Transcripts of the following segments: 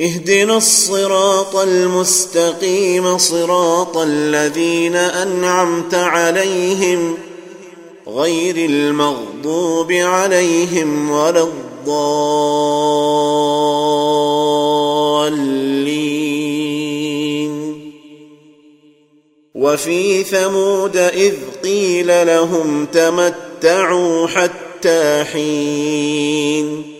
اهدنا الصراط المستقيم صراط الذين أنعمت عليهم غير المغضوب عليهم ولا الضالين. وفي ثمود إذ قيل لهم تمتعوا حتى حين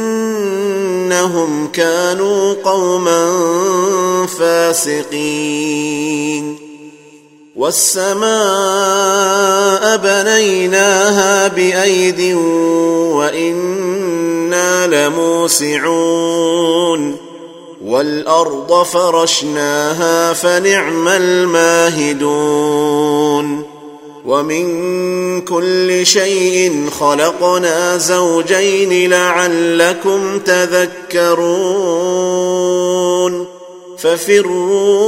إنهم كانوا قوما فاسقين. والسماء بنيناها بايد وأنا لموسعون. والارض فرشناها فنعم الماهدون. ومن كل شيء خلقنا زوجين لعلكم تذكرون ففروا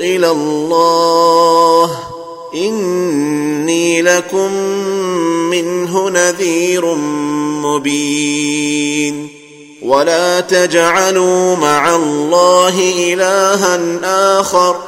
إلى الله إني لكم منه نذير مبين ولا تجعلوا مع الله إلها آخر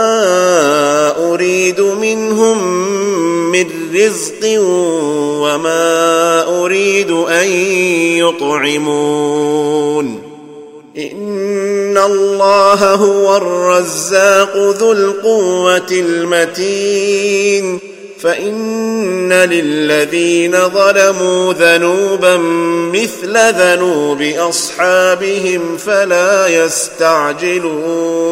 رزق وما اريد ان يطعمون ان الله هو الرزاق ذو القوه المتين فان للذين ظلموا ذنوبا مثل ذنوب اصحابهم فلا يستعجلون